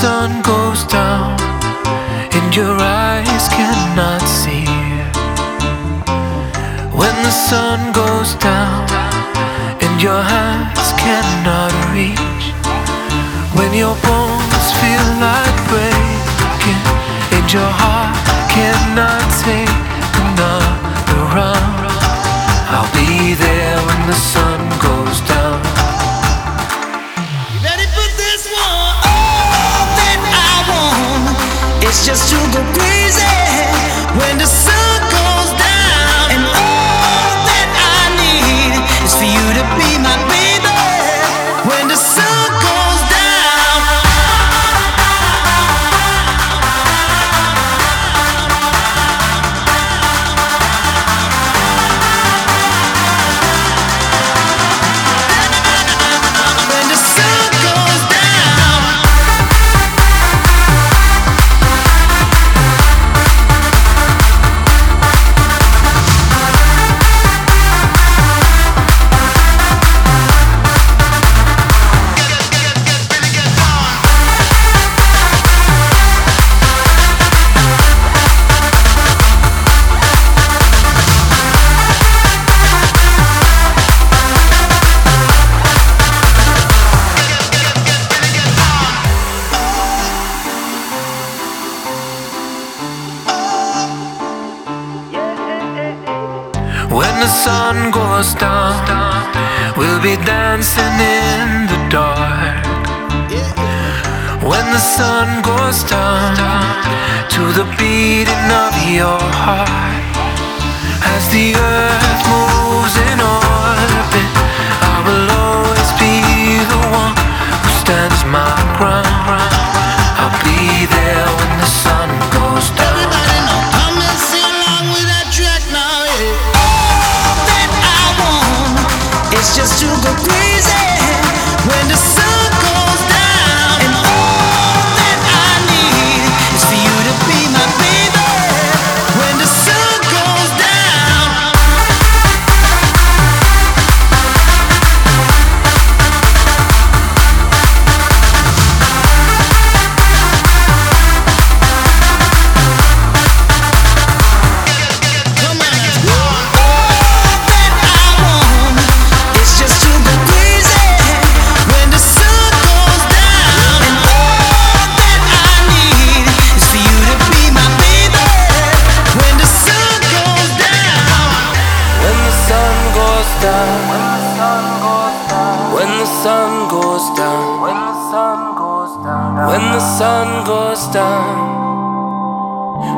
sun goes down and your eyes cannot see. When the sun goes down and your hands cannot. When your bones feel like breaking and your heart cannot take another round. I'll be there when the sun goes down. You ready for this one? All that I want is just to go crazy When the sun goes down, we'll be dancing in the dark. When the sun goes down, to the beating of your heart. As the earth just to go sun goes down. When the sun goes down. When the sun goes down.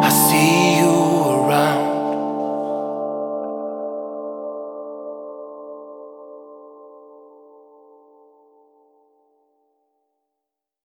I see.